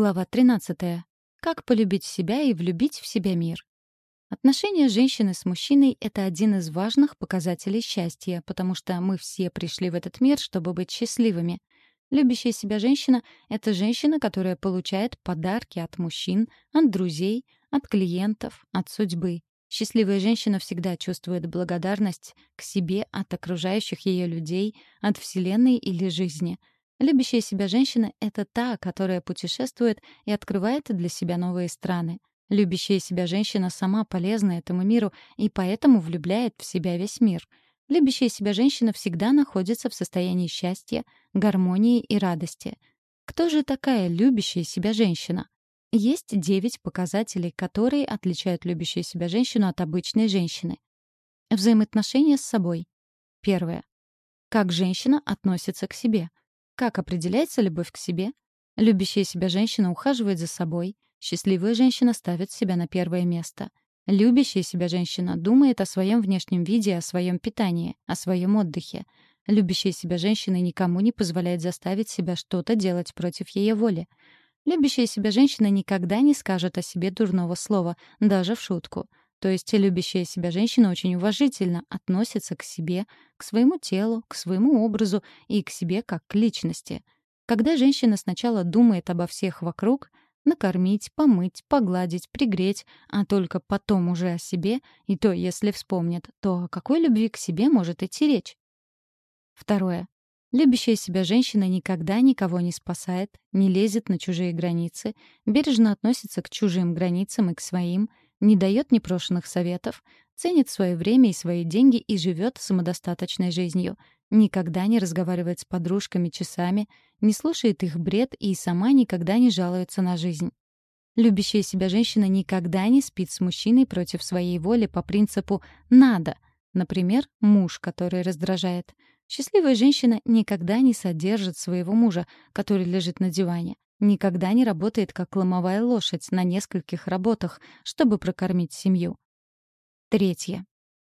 Глава 13. Как полюбить себя и влюбить в себя мир. Отношения женщины с мужчиной — это один из важных показателей счастья, потому что мы все пришли в этот мир, чтобы быть счастливыми. Любящая себя женщина — это женщина, которая получает подарки от мужчин, от друзей, от клиентов, от судьбы. Счастливая женщина всегда чувствует благодарность к себе от окружающих ее людей, от Вселенной или жизни — Любящая себя женщина — это та, которая путешествует и открывает для себя новые страны. Любящая себя женщина сама полезна этому миру и поэтому влюбляет в себя весь мир. Любящая себя женщина всегда находится в состоянии счастья, гармонии и радости. Кто же такая любящая себя женщина? Есть девять показателей, которые отличают любящую себя женщину от обычной женщины. Взаимоотношения с собой. Первое. Как женщина относится к себе — как определяется любовь к себе? Любящая себя женщина ухаживает за собой. Счастливая женщина ставит себя на первое место. Любящая себя женщина думает о своем внешнем виде, о своем питании, о своем отдыхе. Любящая себя женщина никому не позволяет заставить себя что-то делать против ее воли. Любящая себя женщина никогда не скажет о себе дурного слова, даже в шутку. То есть любящая себя женщина очень уважительно относится к себе, к своему телу, к своему образу и к себе как к личности. Когда женщина сначала думает обо всех вокруг, накормить, помыть, погладить, пригреть, а только потом уже о себе, и то, если вспомнит, то о какой любви к себе может идти речь? Второе. Любящая себя женщина никогда никого не спасает, не лезет на чужие границы, бережно относится к чужим границам и к своим, не дает непрошенных советов, ценит свое время и свои деньги и живет самодостаточной жизнью, никогда не разговаривает с подружками часами, не слушает их бред и сама никогда не жалуется на жизнь. Любящая себя женщина никогда не спит с мужчиной против своей воли по принципу «надо», например, муж, который раздражает. Счастливая женщина никогда не содержит своего мужа, который лежит на диване никогда не работает как ломовая лошадь на нескольких работах, чтобы прокормить семью. Третье.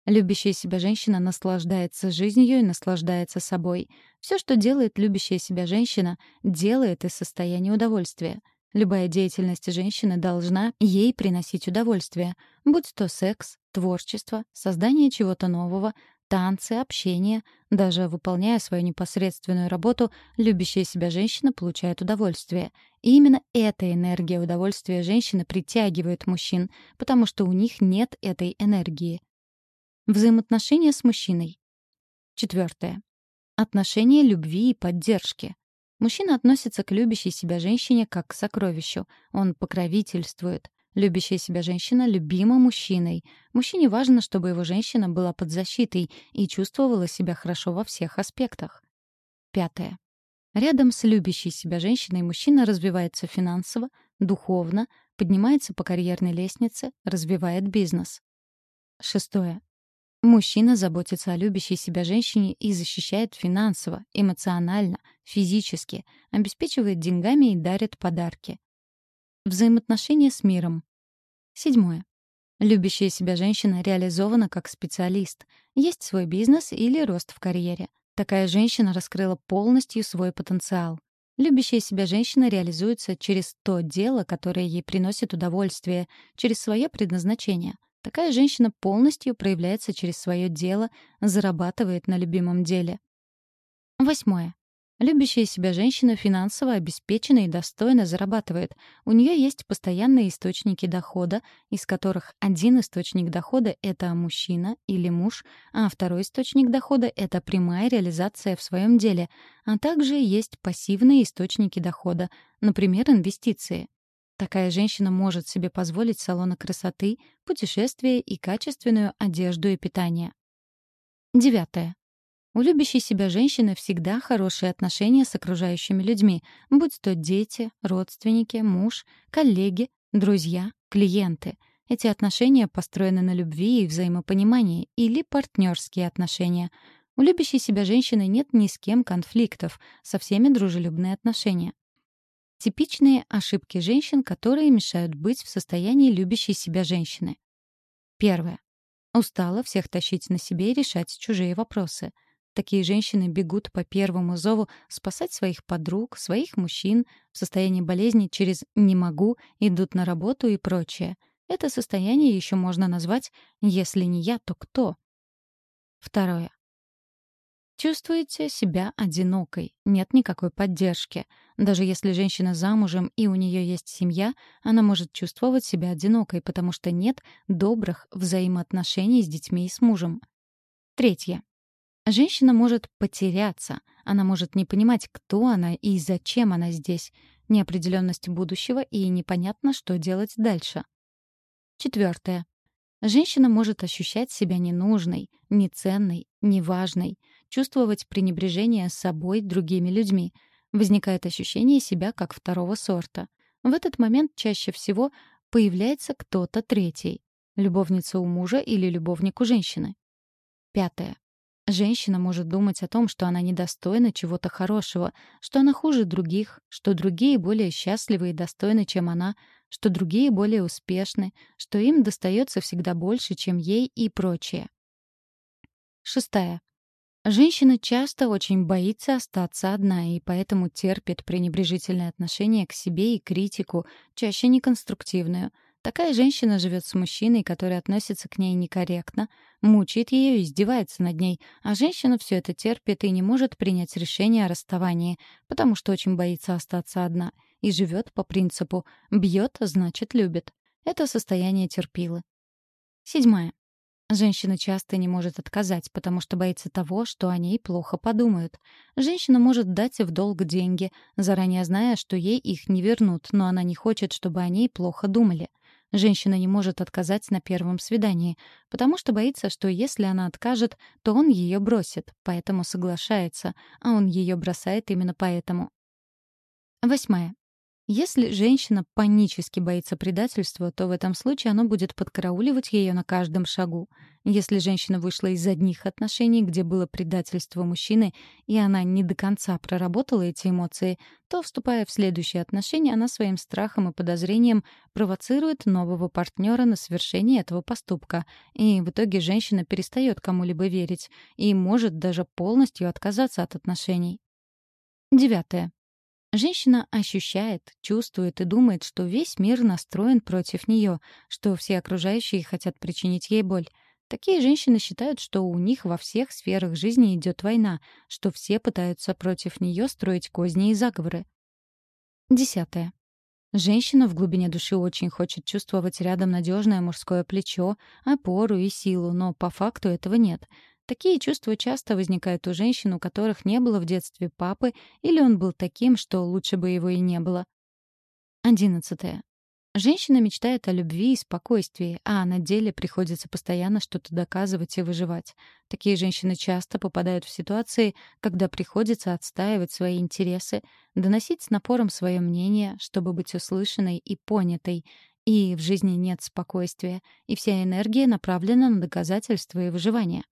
Любящая себя женщина наслаждается жизнью и наслаждается собой. Все, что делает любящая себя женщина, делает из состояния удовольствия. Любая деятельность женщины должна ей приносить удовольствие, будь то секс, творчество, создание чего-то нового, танцы, общение. Даже выполняя свою непосредственную работу, любящая себя женщина получает удовольствие. И именно эта энергия удовольствия женщины притягивает мужчин, потому что у них нет этой энергии. Взаимоотношения с мужчиной. Четвертое. Отношения любви и поддержки. Мужчина относится к любящей себя женщине как к сокровищу. Он покровительствует. Любящая себя женщина любима мужчиной. Мужчине важно, чтобы его женщина была под защитой и чувствовала себя хорошо во всех аспектах. Пятое. Рядом с любящей себя женщиной мужчина развивается финансово, духовно, поднимается по карьерной лестнице, развивает бизнес. Шестое. Мужчина заботится о любящей себя женщине и защищает финансово, эмоционально, физически, обеспечивает деньгами и дарит подарки. Взаимоотношения с миром. Седьмое. Любящая себя женщина реализована как специалист. Есть свой бизнес или рост в карьере. Такая женщина раскрыла полностью свой потенциал. Любящая себя женщина реализуется через то дело, которое ей приносит удовольствие, через свое предназначение. Такая женщина полностью проявляется через свое дело, зарабатывает на любимом деле. Восьмое. Любящая себя женщина финансово обеспечена и достойно зарабатывает. У нее есть постоянные источники дохода, из которых один источник дохода — это мужчина или муж, а второй источник дохода — это прямая реализация в своем деле, а также есть пассивные источники дохода, например, инвестиции. Такая женщина может себе позволить салоны красоты, путешествия и качественную одежду и питание. Девятое. У любящей себя женщины всегда хорошие отношения с окружающими людьми, будь то дети, родственники, муж, коллеги, друзья, клиенты. Эти отношения построены на любви и взаимопонимании или партнерские отношения. У любящей себя женщины нет ни с кем конфликтов, со всеми дружелюбные отношения. Типичные ошибки женщин, которые мешают быть в состоянии любящей себя женщины. Первое. Устала всех тащить на себе и решать чужие вопросы — такие женщины бегут по первому зову спасать своих подруг, своих мужчин, в состоянии болезни через «не могу», идут на работу и прочее. Это состояние еще можно назвать «если не я, то кто?». Второе. Чувствуете себя одинокой, нет никакой поддержки. Даже если женщина замужем и у нее есть семья, она может чувствовать себя одинокой, потому что нет добрых взаимоотношений с детьми и с мужем. Третье. Женщина может потеряться, она может не понимать, кто она и зачем она здесь, неопределенность будущего и непонятно, что делать дальше. Четвертое. Женщина может ощущать себя ненужной, неценной, неважной, чувствовать пренебрежение собой другими людьми. Возникает ощущение себя как второго сорта. В этот момент чаще всего появляется кто-то третий. Любовница у мужа или любовник у женщины. Пятое. Женщина может думать о том, что она недостойна чего-то хорошего, что она хуже других, что другие более счастливы и достойны, чем она, что другие более успешны, что им достается всегда больше, чем ей и прочее. Шестая. Женщина часто очень боится остаться одна и поэтому терпит пренебрежительное отношение к себе и критику, чаще неконструктивную. Такая женщина живет с мужчиной, который относится к ней некорректно, мучает ее и издевается над ней, а женщина все это терпит и не может принять решение о расставании, потому что очень боится остаться одна и живет по принципу «бьет, значит, любит». Это состояние терпилы. Седьмая. Женщина часто не может отказать, потому что боится того, что о ней плохо подумают. Женщина может дать в долг деньги, заранее зная, что ей их не вернут, но она не хочет, чтобы о ней плохо думали. Женщина не может отказать на первом свидании, потому что боится, что если она откажет, то он ее бросит, поэтому соглашается, а он ее бросает именно поэтому. Восьмая. Если женщина панически боится предательства, то в этом случае оно будет подкарауливать ее на каждом шагу. Если женщина вышла из одних отношений, где было предательство мужчины, и она не до конца проработала эти эмоции, то, вступая в следующие отношения, она своим страхом и подозрением провоцирует нового партнера на совершение этого поступка. И в итоге женщина перестает кому-либо верить и может даже полностью отказаться от отношений. Девятое. Женщина ощущает, чувствует и думает, что весь мир настроен против нее, что все окружающие хотят причинить ей боль. Такие женщины считают, что у них во всех сферах жизни идет война, что все пытаются против нее строить козни и заговоры. Десятое. Женщина в глубине души очень хочет чувствовать рядом надежное мужское плечо, опору и силу, но по факту этого нет. Такие чувства часто возникают у женщин, у которых не было в детстве папы, или он был таким, что лучше бы его и не было. Одиннадцатое. Женщина мечтает о любви и спокойствии, а на деле приходится постоянно что-то доказывать и выживать. Такие женщины часто попадают в ситуации, когда приходится отстаивать свои интересы, доносить с напором свое мнение, чтобы быть услышанной и понятой. И в жизни нет спокойствия, и вся энергия направлена на доказательство и выживание.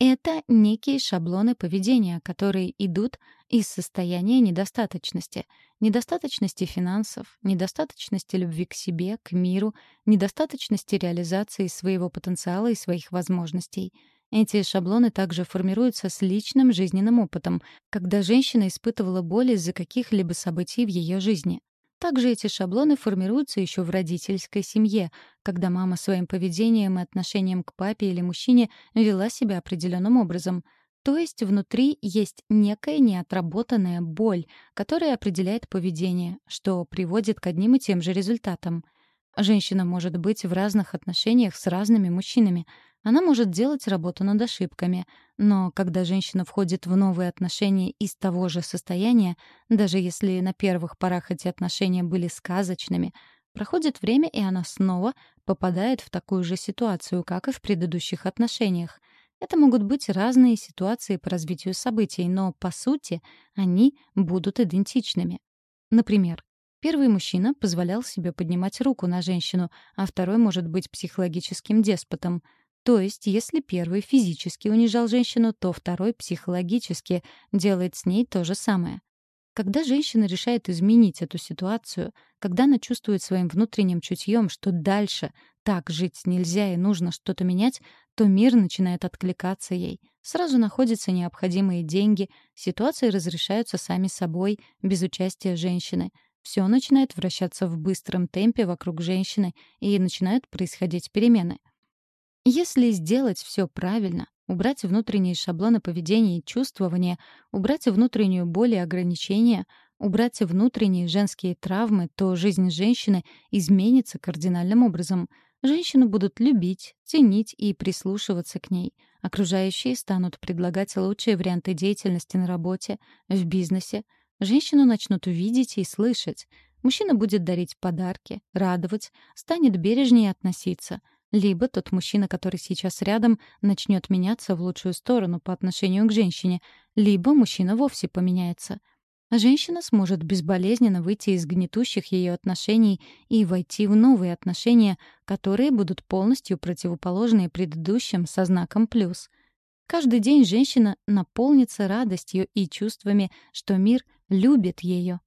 Это некие шаблоны поведения, которые идут из состояния недостаточности. Недостаточности финансов, недостаточности любви к себе, к миру, недостаточности реализации своего потенциала и своих возможностей. Эти шаблоны также формируются с личным жизненным опытом, когда женщина испытывала боль из-за каких-либо событий в ее жизни. Также эти шаблоны формируются еще в родительской семье, когда мама своим поведением и отношением к папе или мужчине вела себя определенным образом. То есть внутри есть некая неотработанная боль, которая определяет поведение, что приводит к одним и тем же результатам. Женщина может быть в разных отношениях с разными мужчинами — она может делать работу над ошибками, но когда женщина входит в новые отношения из того же состояния, даже если на первых порах эти отношения были сказочными, проходит время, и она снова попадает в такую же ситуацию, как и в предыдущих отношениях. Это могут быть разные ситуации по развитию событий, но, по сути, они будут идентичными. Например, Первый мужчина позволял себе поднимать руку на женщину, а второй может быть психологическим деспотом. То есть, если первый физически унижал женщину, то второй психологически делает с ней то же самое. Когда женщина решает изменить эту ситуацию, когда она чувствует своим внутренним чутьем, что дальше так жить нельзя и нужно что-то менять, то мир начинает откликаться ей, Сразу находятся необходимые деньги, ситуации разрешаются сами собой, без участия женщины. Все начинает вращаться в быстром темпе вокруг женщины, и начинают происходить перемены. Если сделать все правильно, убрать внутренние шаблоны поведения и чувствования, убрать внутреннюю боль и ограничения, убрать внутренние женские травмы, то жизнь женщины изменится кардинальным образом — Женщину будут любить, ценить и прислушиваться к ней. Окружающие станут предлагать лучшие варианты деятельности на работе, в бизнесе. Женщину начнут видеть и слышать. Мужчина будет дарить подарки, радовать, станет бережнее относиться. Либо тот мужчина, который сейчас рядом, начнет меняться в лучшую сторону по отношению к женщине, либо мужчина вовсе поменяется — Женщина сможет безболезненно выйти из гнетущих ее отношений и войти в новые отношения, которые будут полностью противоположны предыдущим со знаком «плюс». Каждый день женщина наполнится радостью и чувствами, что мир любит ее.